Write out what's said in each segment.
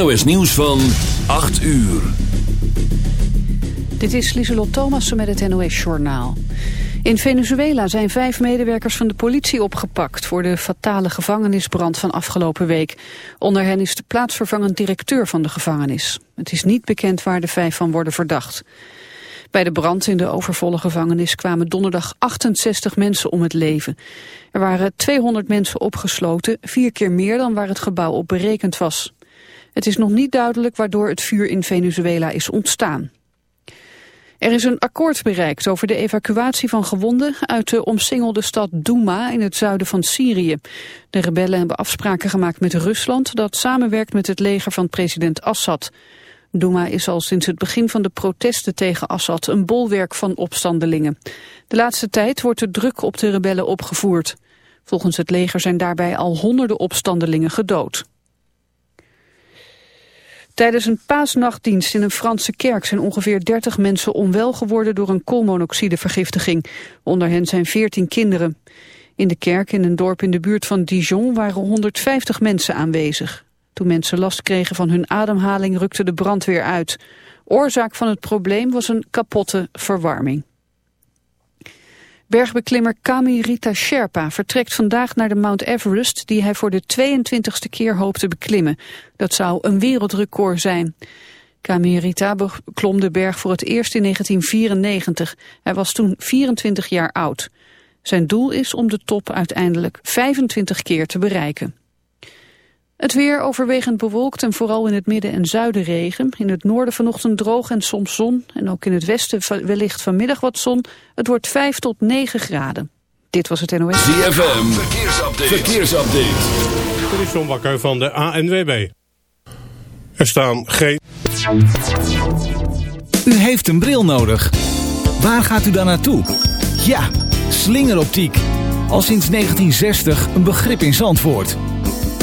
NOS Nieuws van 8 uur. Dit is Lieselot Thomassen met het NOS-journaal. In Venezuela zijn vijf medewerkers van de politie opgepakt... voor de fatale gevangenisbrand van afgelopen week. Onder hen is de plaatsvervangend directeur van de gevangenis. Het is niet bekend waar de vijf van worden verdacht. Bij de brand in de overvolle gevangenis kwamen donderdag 68 mensen om het leven. Er waren 200 mensen opgesloten, vier keer meer dan waar het gebouw op berekend was. Het is nog niet duidelijk waardoor het vuur in Venezuela is ontstaan. Er is een akkoord bereikt over de evacuatie van gewonden uit de omsingelde stad Douma in het zuiden van Syrië. De rebellen hebben afspraken gemaakt met Rusland dat samenwerkt met het leger van president Assad. Douma is al sinds het begin van de protesten tegen Assad een bolwerk van opstandelingen. De laatste tijd wordt de druk op de rebellen opgevoerd. Volgens het leger zijn daarbij al honderden opstandelingen gedood. Tijdens een paasnachtdienst in een Franse kerk zijn ongeveer 30 mensen onwel geworden door een koolmonoxidevergiftiging. Onder hen zijn 14 kinderen. In de kerk in een dorp in de buurt van Dijon waren 150 mensen aanwezig. Toen mensen last kregen van hun ademhaling rukte de brandweer uit. Oorzaak van het probleem was een kapotte verwarming. Bergbeklimmer Kami Rita Sherpa vertrekt vandaag naar de Mount Everest... die hij voor de 22e keer hoopt te beklimmen. Dat zou een wereldrecord zijn. Kami Rita beklom de berg voor het eerst in 1994. Hij was toen 24 jaar oud. Zijn doel is om de top uiteindelijk 25 keer te bereiken. Het weer overwegend bewolkt en vooral in het midden en zuiden regen. In het noorden vanochtend droog en soms zon. En ook in het westen wellicht vanmiddag wat zon. Het wordt 5 tot 9 graden. Dit was het NOS. ZFM, verkeersupdate. verkeersupdate. Dit is John Bakker van de ANWB. Er staan geen... U heeft een bril nodig. Waar gaat u dan naartoe? Ja, slingeroptiek. Al sinds 1960 een begrip in Zandvoort.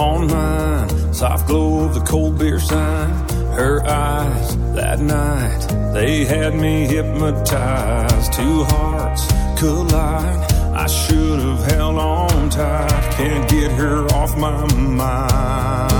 On mine, soft glow of the cold beer sign. Her eyes that night, they had me hypnotized. Two hearts collide. I should have held on tight. Can't get her off my mind.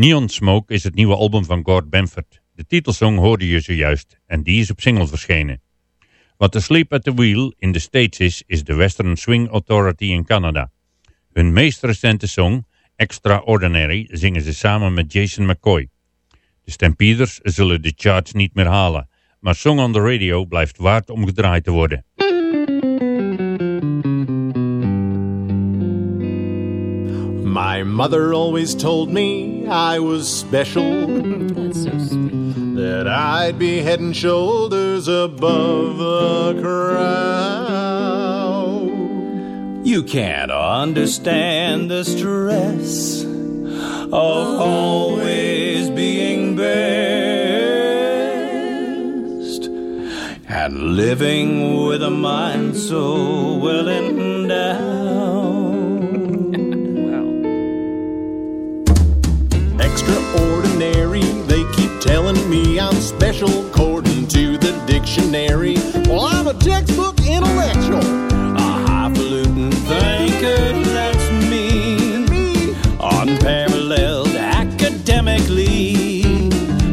Neon Smoke is het nieuwe album van Gord Bamford. De titelsong hoorde je zojuist en die is op single verschenen. Wat de Sleep at the Wheel in de States is, is de Western Swing Authority in Canada. Hun meest recente song, Extraordinary, zingen ze samen met Jason McCoy. De Stampeders zullen de charts niet meer halen, maar Song on the Radio blijft waard om gedraaid te worden. My mother always told me I was special. That I'd be head and shoulders above the crowd. You can't understand the stress of always being best and living with a mind so well endowed. Extraordinary, they keep telling me I'm special according to the dictionary. Well, I'm a textbook intellectual. A highfalutin thinker, that's me. Unparalleled academically.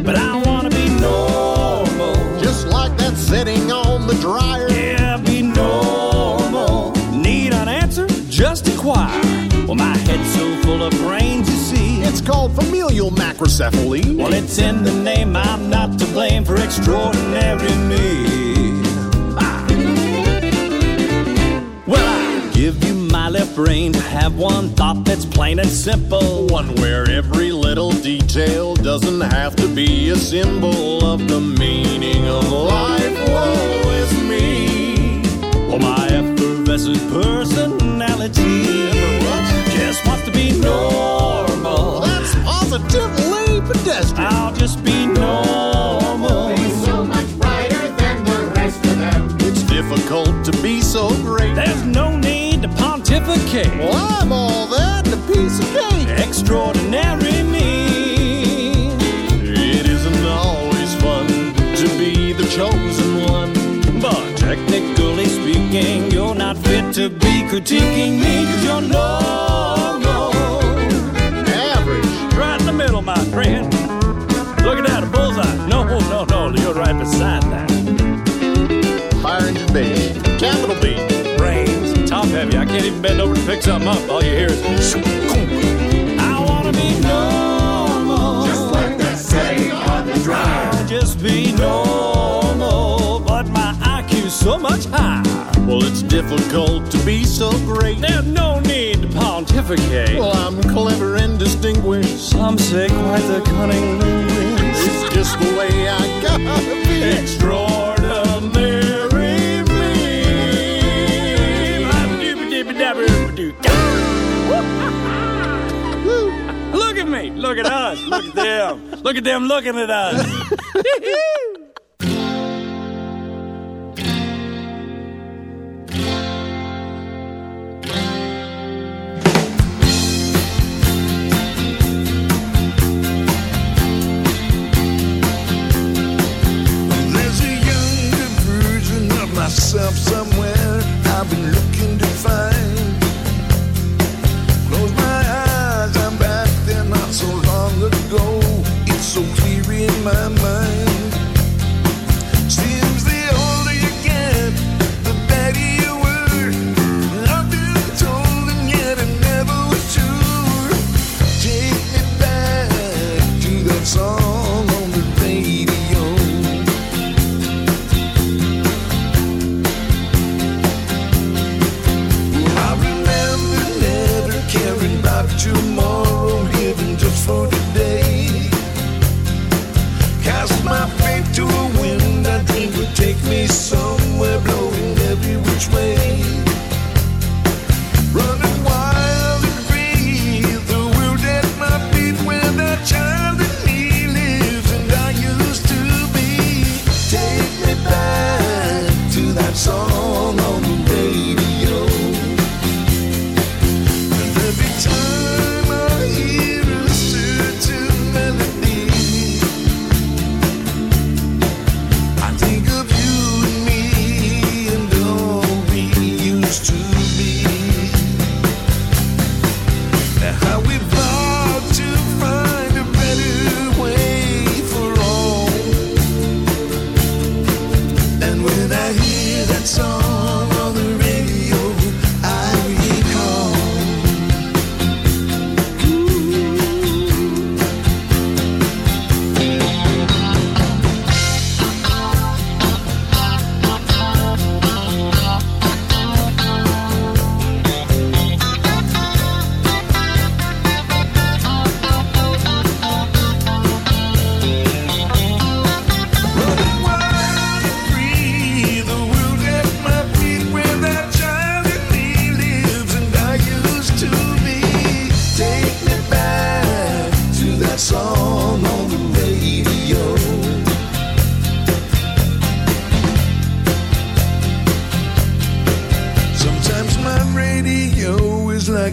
But I wanna be normal. Just like that setting on the dryer. Yeah, be normal. Need an answer? Just inquire. Well, my head's so full of brains. It's called familial macrocephaly. Well, it's in the name. I'm not to blame for extraordinary me. Ah. Well, I give you my left brain to have one thought that's plain and simple. One where every little detail doesn't have to be a symbol of the meaning of life. Woe is me. Well, my effervescent personality just wants to be normal. That's positively pedestrian. I'll just be normal. so much brighter than the rest of them. It's difficult to be so great. There's no need to pontificate. Well, I'm all that and a piece of cake. Extraordinary me. It isn't always fun to be the chosen one. But technically speaking, you're not fit to be critiquing me that. Fire engine base. Capital B. Brains, top heavy, I can't can't even bend over to pick something up. All you hear is. I wanna be normal. Just like that say on the drive. Just be normal. But my IQ's so much higher. Well, it's difficult to be so great. There's no need to pontificate. Well, I'm clever and distinguished. Some say quite the cunning linguist. It's just the way I gotta be. Extraordinary Look at us. Look at them. Look at them looking at us.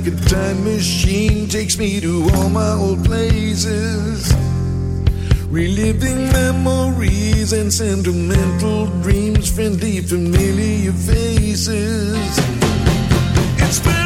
like a time machine, takes me to all my old places. Reliving memories and sentimental dreams, friendly, familiar faces. It's where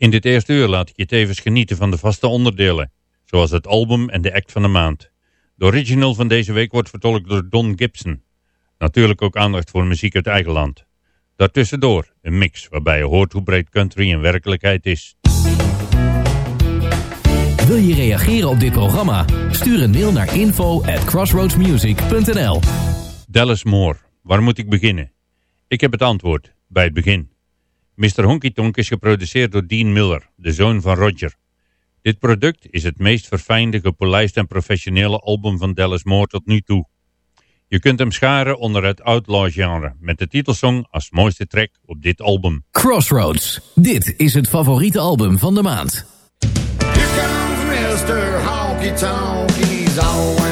In dit eerste uur laat ik je tevens genieten van de vaste onderdelen, zoals het album en de act van de maand. De original van deze week wordt vertolkt door Don Gibson. Natuurlijk ook aandacht voor muziek uit eigen land. Daartussendoor een mix waarbij je hoort hoe breed country in werkelijkheid is. Wil je reageren op dit programma? Stuur een mail naar info at crossroadsmusic.nl Dallas Moore, waar moet ik beginnen? Ik heb het antwoord, bij het begin. Mr. Honky Tonk is geproduceerd door Dean Miller, de zoon van Roger. Dit product is het meest verfijnde, gepolijst en professionele album van Dallas Moore tot nu toe. Je kunt hem scharen onder het outlaw genre, met de titelsong als mooiste track op dit album. Crossroads. Dit is het favoriete album van de maand. Here comes Mr. Honky Tonk, he's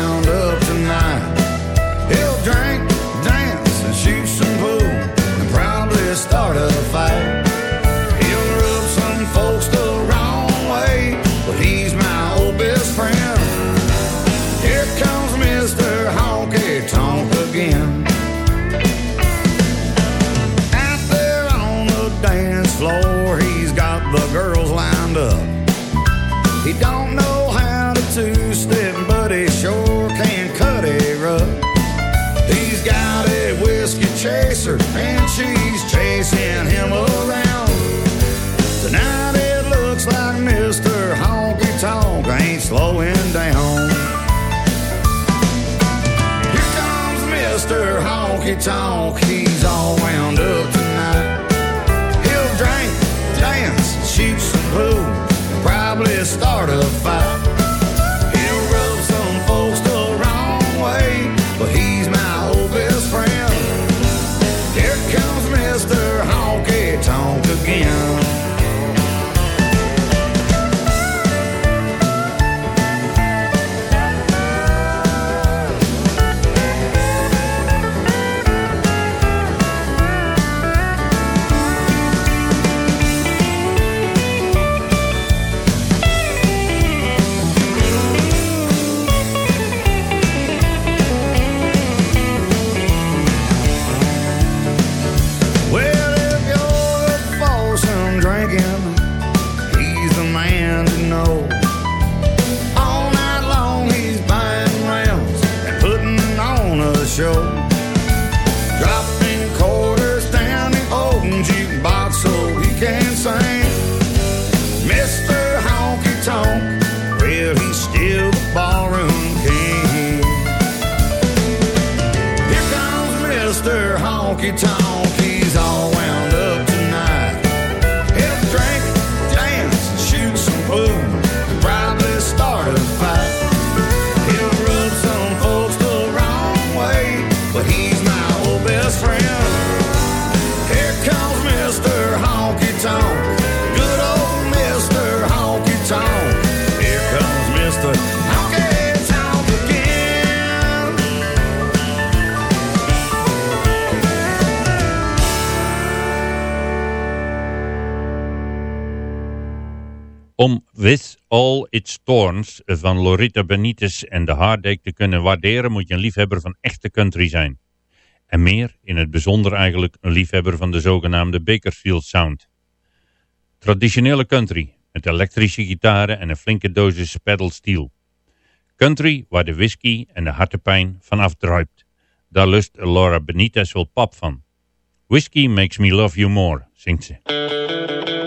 Honky Tonk, he's all wound up tonight. He'll drink, dance, shoot some pool, and probably start a fight. He'll rub some folks the wrong way, but he's my old best friend. Here comes Mr. Honky Tonk again. All Its Thorns van Loretta Benitez en de Hardake te kunnen waarderen moet je een liefhebber van echte country zijn. En meer, in het bijzonder eigenlijk, een liefhebber van de zogenaamde Bakersfield Sound. Traditionele country, met elektrische gitaren en een flinke dosis pedal steel. Country waar de whisky en de hartepijn van afdruipt. Daar lust Laura Benitez wel pap van. Whiskey makes me love you more, zingt ze.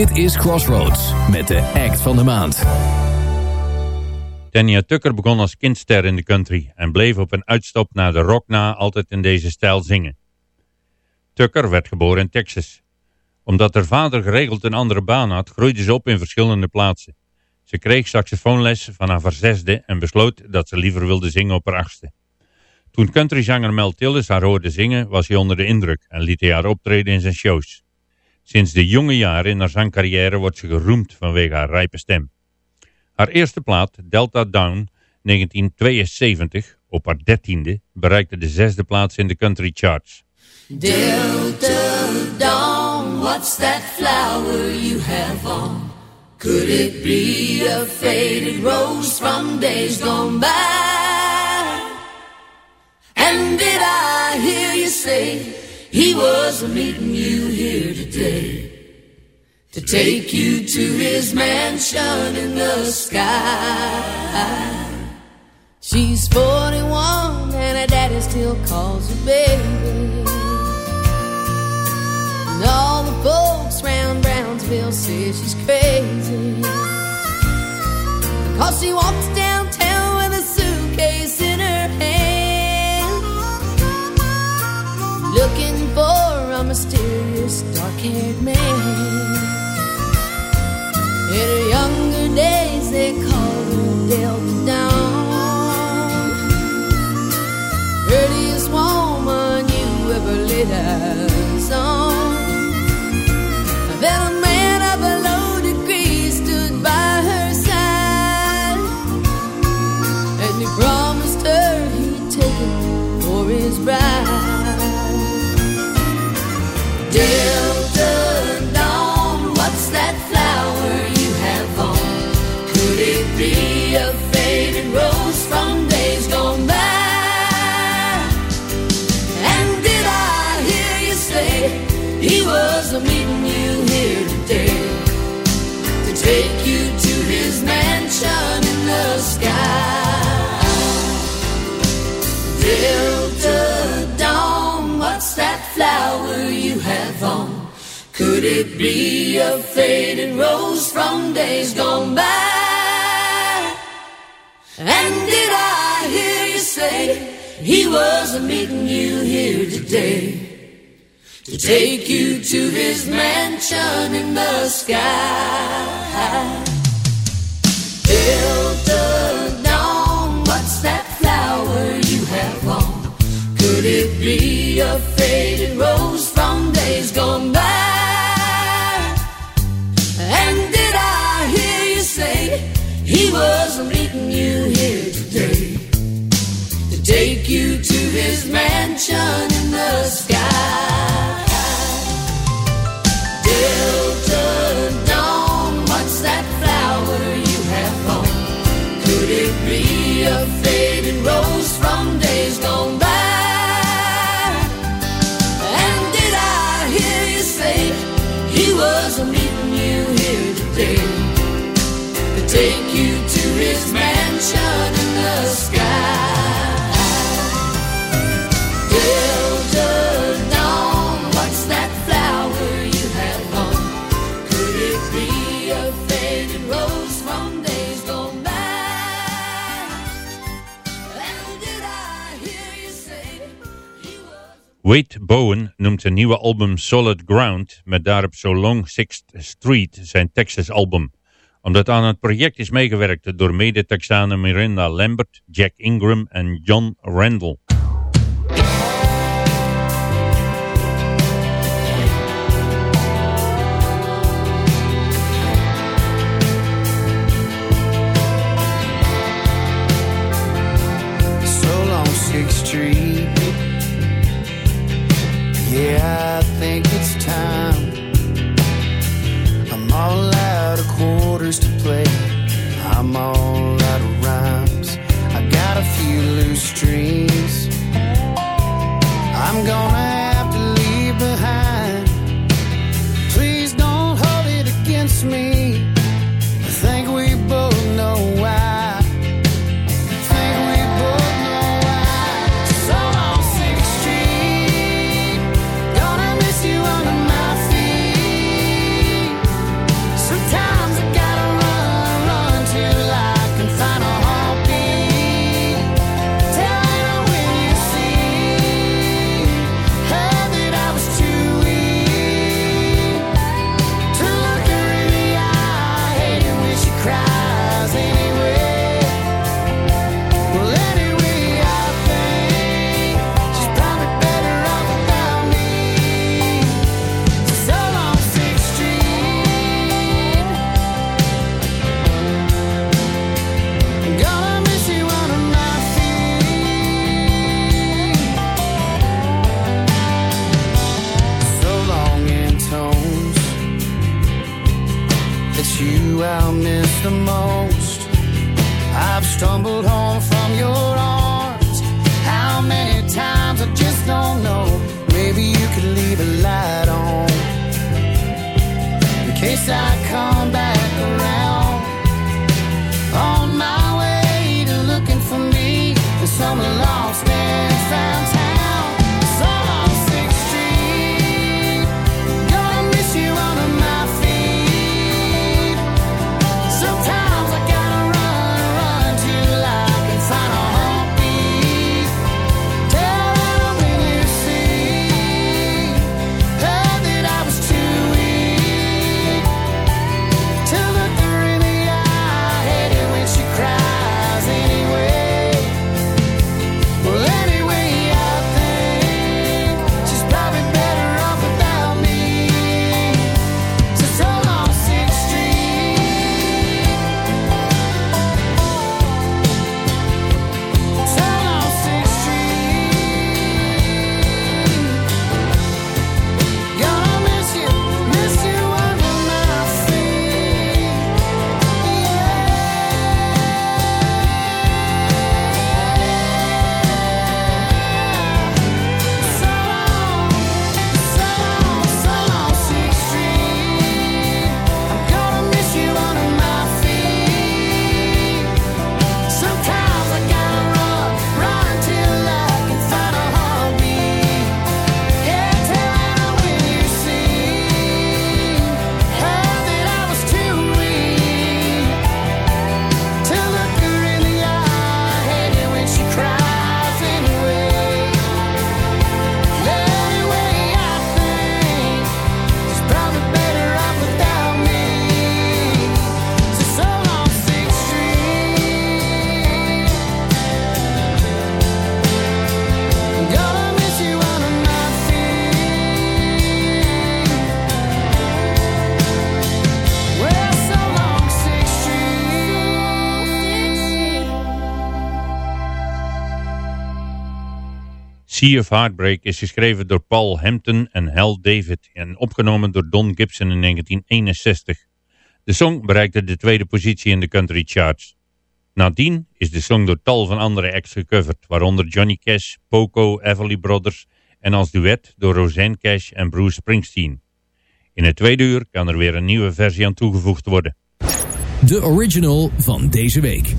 Dit is Crossroads met de act van de maand. Tanya Tucker begon als kindster in de country en bleef op een uitstop naar de rock na altijd in deze stijl zingen. Tucker werd geboren in Texas. Omdat haar vader geregeld een andere baan had, groeide ze op in verschillende plaatsen. Ze kreeg saxofoonles vanaf haar zesde en besloot dat ze liever wilde zingen op haar achtste. Toen countryzanger Mel Tillis haar hoorde zingen, was hij onder de indruk en liet hij haar optreden in zijn shows. Sinds de jonge jaren in haar zangcarrière wordt ze geroemd vanwege haar rijpe stem. Haar eerste plaat, Delta Down, 1972, op haar dertiende, bereikte de zesde plaats in de country charts. Delta Dawn, what's that flower you have on? Could it be a faded rose from days gone by? And did I hear you say he was meeting you here today? To take you to his mansion in the sky. She's 41 and her daddy still calls her baby. And all the folks round Brownsville say she's crazy. Cause she walks downtown mysterious dark haired man. In her younger days, they called her Delta Dawn. Prettiest woman you ever laid eyes on. Then a man of a low degree stood by her side. And he promised her he'd take her for his bride. Could it be a faded rose from days gone by? And did I hear you say he was meeting you here today? To take you to his mansion in the sky. Mansion in the sky. Delta Wade Bowen noemt zijn nieuwe album Solid Ground met daarop So Long Sixth Street zijn Texas album. Omdat aan het project is meegewerkt door mede-Texanen Miranda Lambert, Jack Ingram en John Randall. All out of quarters to play. I'm all out of rhymes. I got a few loose strings. I'm gonna Miss the most. I've stumbled home from your arms. How many times I just don't know. Maybe you could leave a light on in case I come back. Sea of Heartbreak is geschreven door Paul Hampton en Hal David en opgenomen door Don Gibson in 1961. De song bereikte de tweede positie in de country charts. Nadien is de song door tal van andere acts gecoverd, waaronder Johnny Cash, Poco, Everly Brothers en als duet door Roseanne Cash en Bruce Springsteen. In het tweede uur kan er weer een nieuwe versie aan toegevoegd worden. De original van deze week.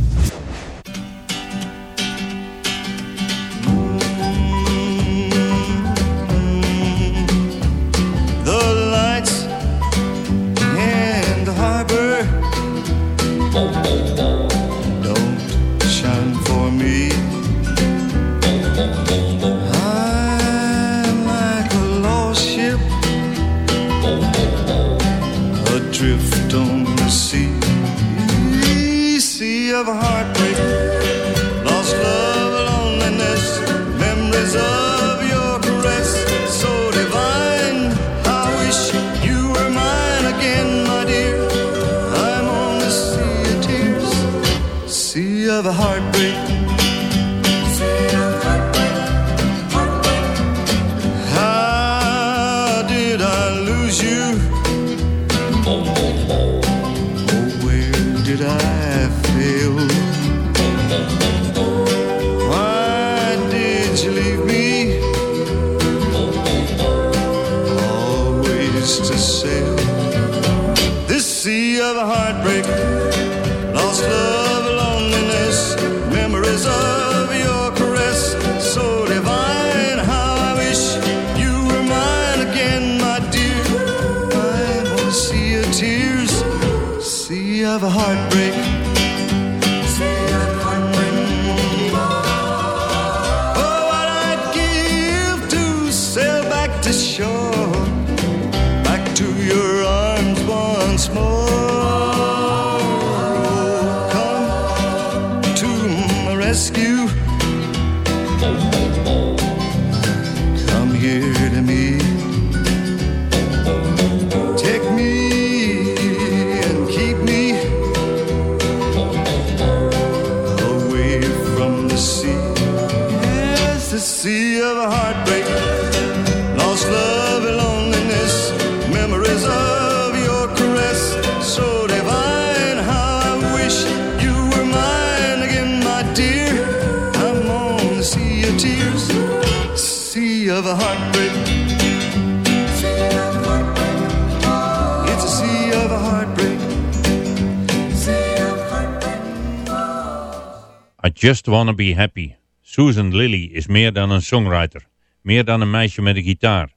Just Wanna Be Happy. Susan Lilly is meer dan een songwriter. Meer dan een meisje met een gitaar.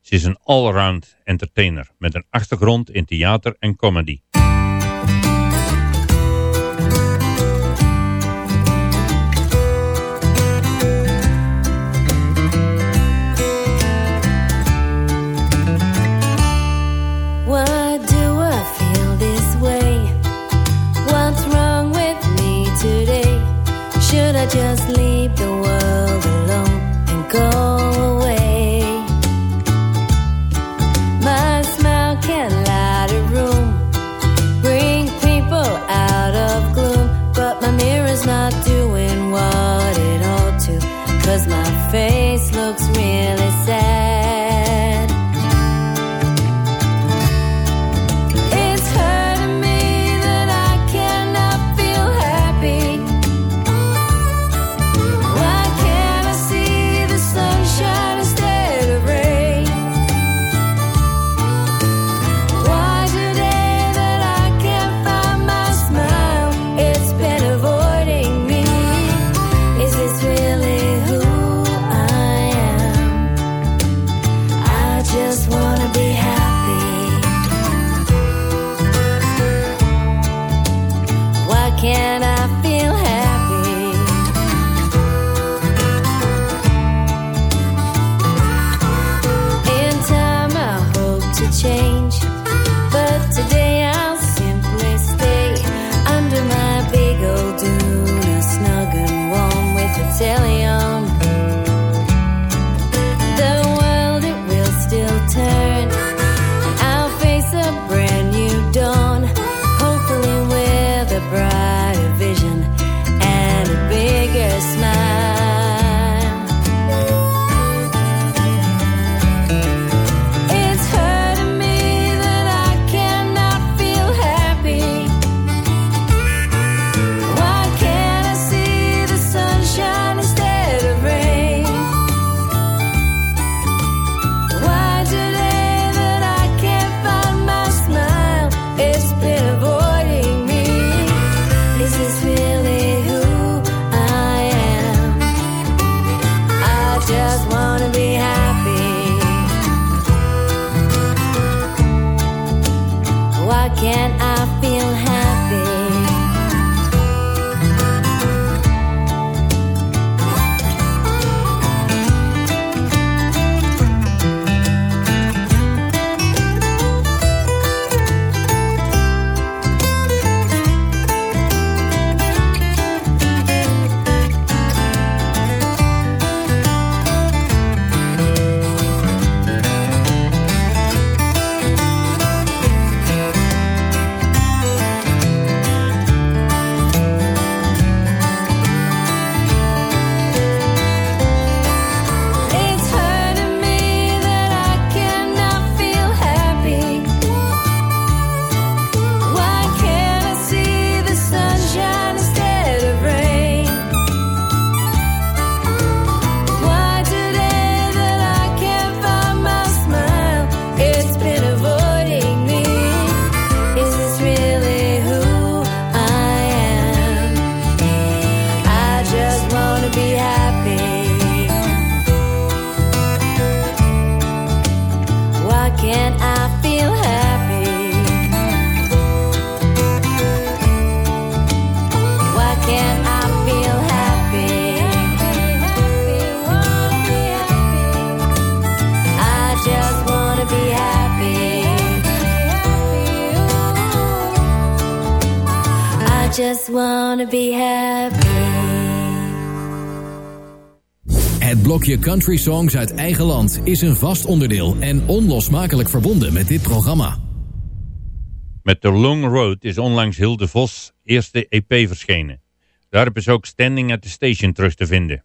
Ze is een allround entertainer met een achtergrond in theater en comedy. wanna be happy. Het blokje Country Songs uit eigen land is een vast onderdeel en onlosmakelijk verbonden met dit programma. Met The Long Road is onlangs Hilde Vos eerste EP verschenen. Daarop is ook Standing at the Station terug te vinden.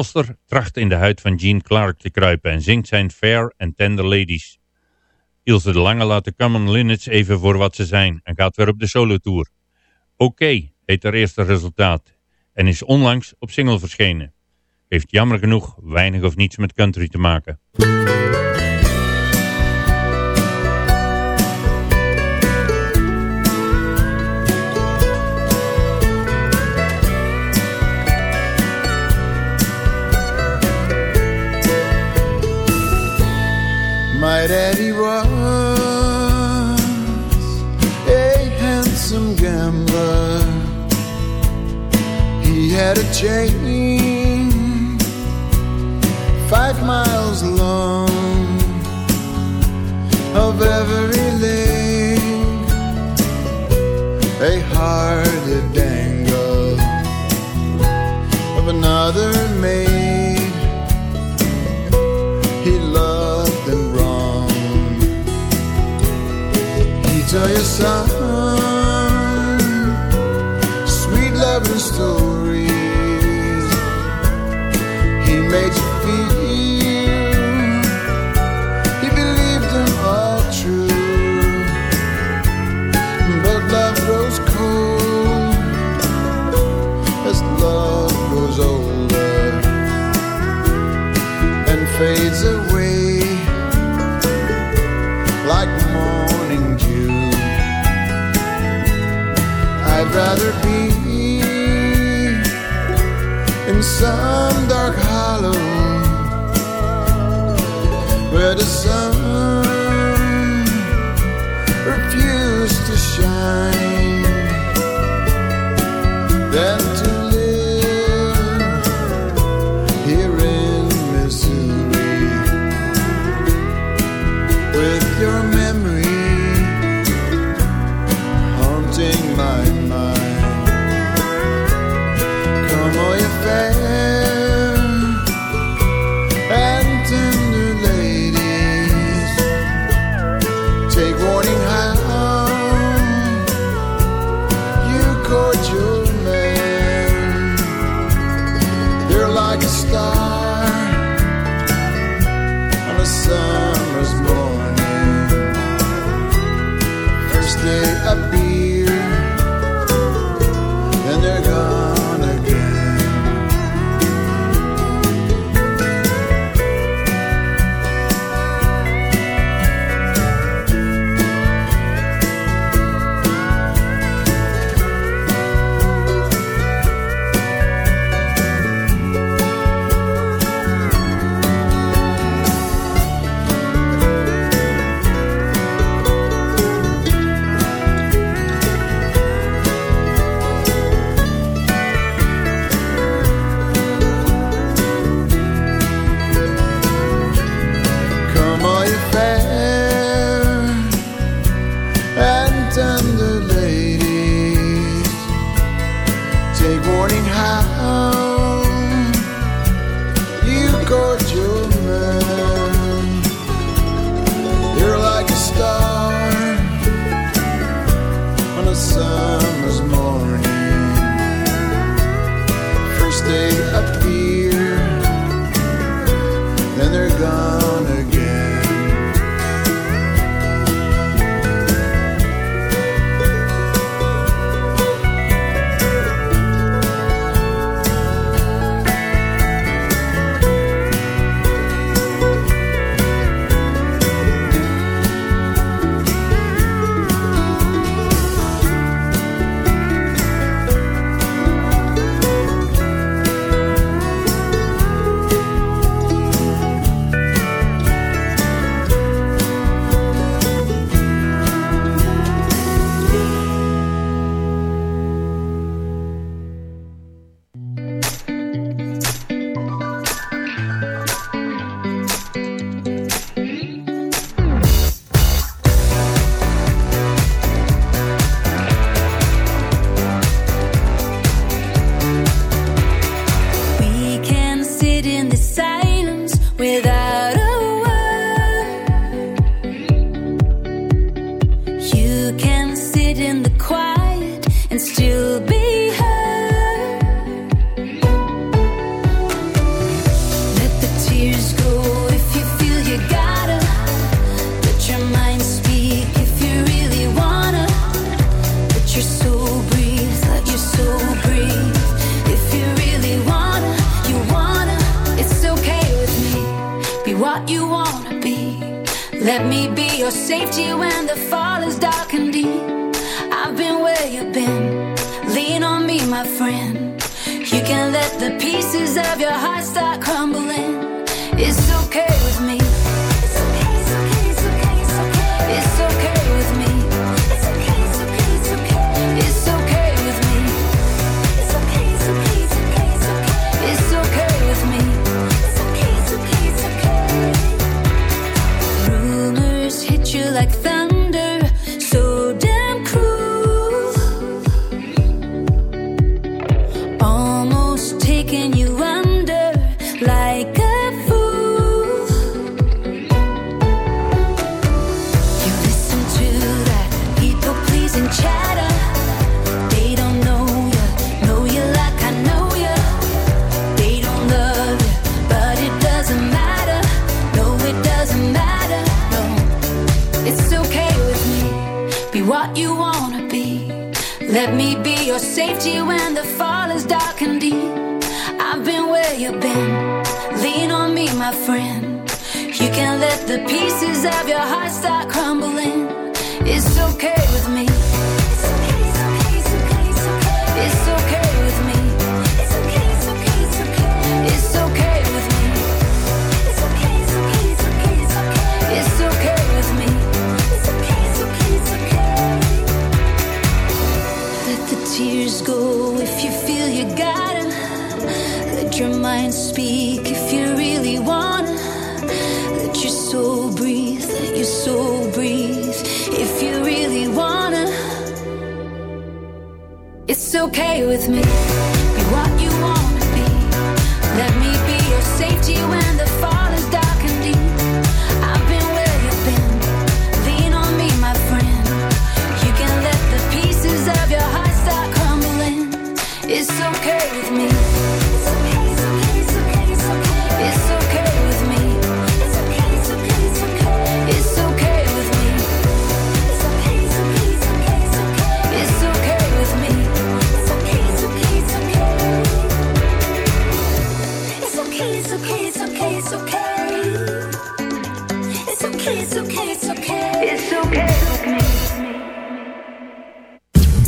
Koster tracht in de huid van Jean Clark te kruipen en zingt zijn Fair and Tender Ladies. Ilse de Lange laat de Common Linnets even voor wat ze zijn en gaat weer op de solotour. Oké okay, heet haar eerste resultaat en is onlangs op single verschenen. Heeft jammer genoeg weinig of niets met country te maken. change.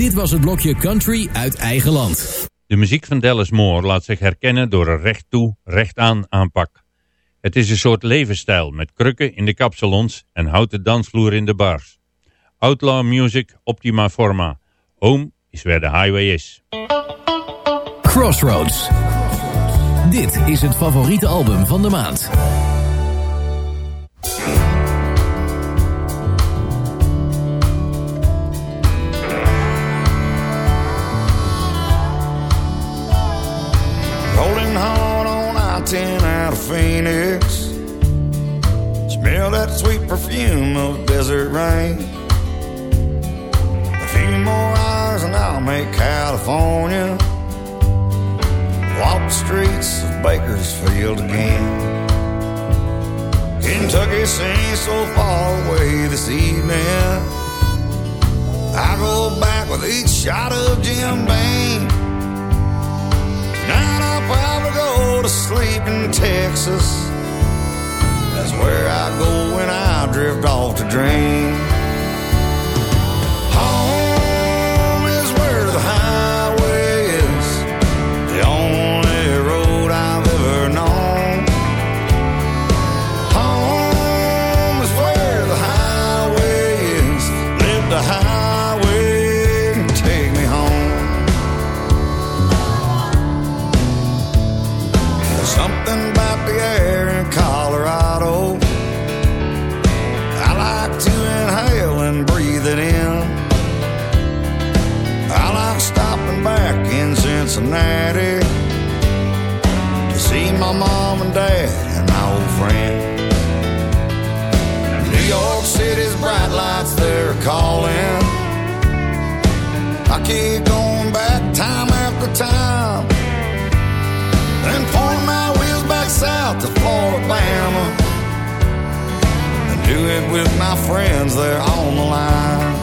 Dit was het blokje Country uit eigen land. De muziek van Dallas Moore laat zich herkennen door een recht toe, rechtaan aanpak. Het is een soort levensstijl met krukken in de kapsalons en houten dansvloer in de bars. Outlaw music optima forma. Home is where the highway is. Crossroads. Dit is het favoriete album van de maand. mountain out of Phoenix. Smell that sweet perfume of desert rain. A few more hours and I'll make California. Walk the streets of Bakersfield again. Kentucky seems so far away this evening. I go back with each shot of Jim Beam. to sleep in Texas. That's where I go when I drift off to dream. my mom and dad and my old friend. New York City's bright lights, they're calling. I keep going back time after time. Then point my wheels back south to Florida, And do it with my friends, they're on the line.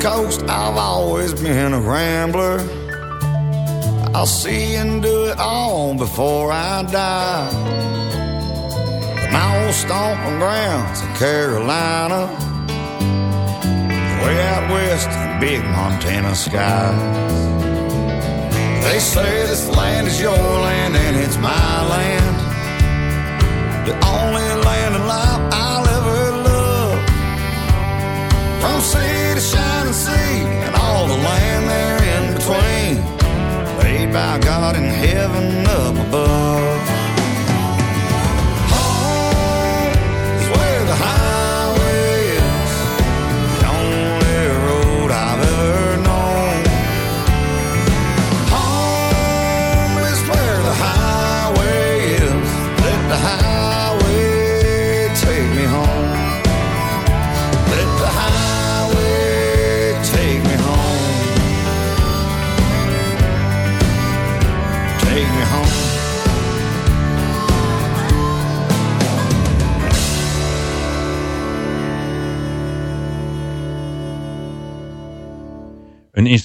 Coast I've always been a rambler. I'll see and do it all before I die. My old stomping grounds in Carolina, way out west in big Montana skies. They say this land is your land and it's my land. The only sea and all the land there in between. Laid by God in heaven up above.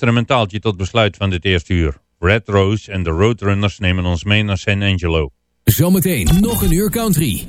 Instrumentaaltje tot besluit van dit eerste uur. Red Rose en de Roadrunners nemen ons mee naar San Angelo. Zometeen nog een uur country.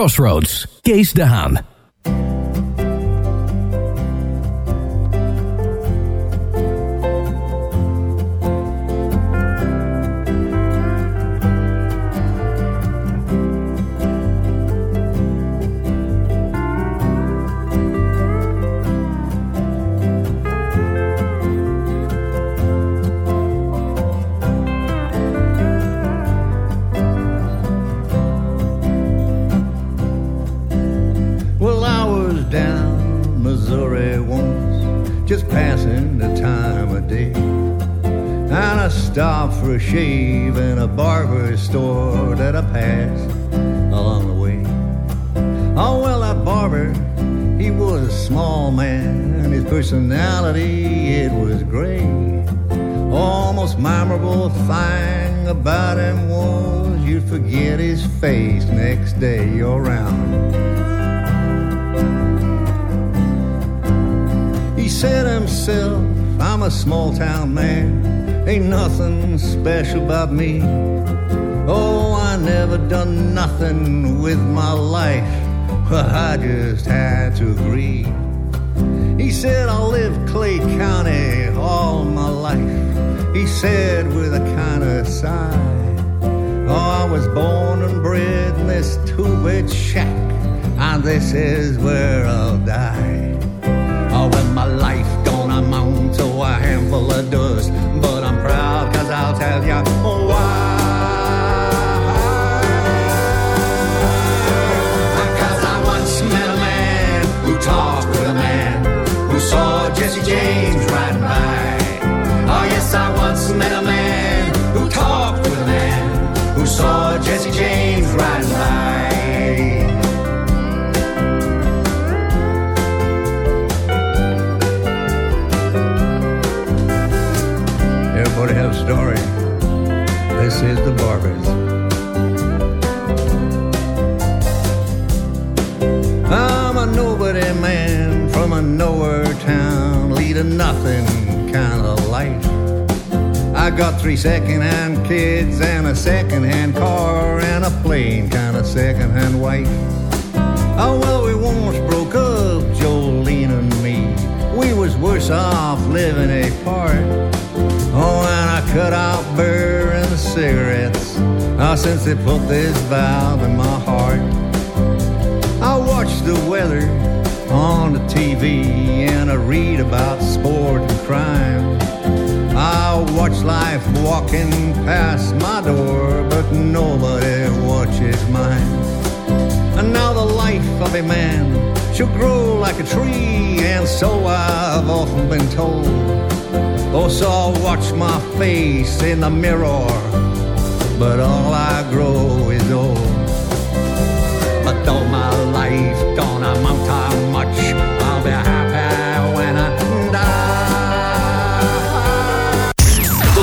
Crossroads, Kees de Haan. Nothing special about me. Oh, I never done nothing with my life, well, I just had to agree. He said, I lived Clay County all my life. He said with a kind of sigh, Oh, I was born and bred in this two-bed shack, and this is where I'll die. Three second-hand kids and a second-hand car and a plain kind of second-hand wife. Oh well, we once broke up, Jolene and me. We was worse off living apart. Oh, and I cut out beer and cigarettes. Oh, since they put this valve in my heart. I watch the weather on the TV and I read about sport and crime. Watch life walking past my door, but nobody watches mine. And now the life of a man should grow like a tree, and so I've often been told. Oh, so I watch my face in the mirror, but all I grow is old. But though my life don't amount to much, I'll be happy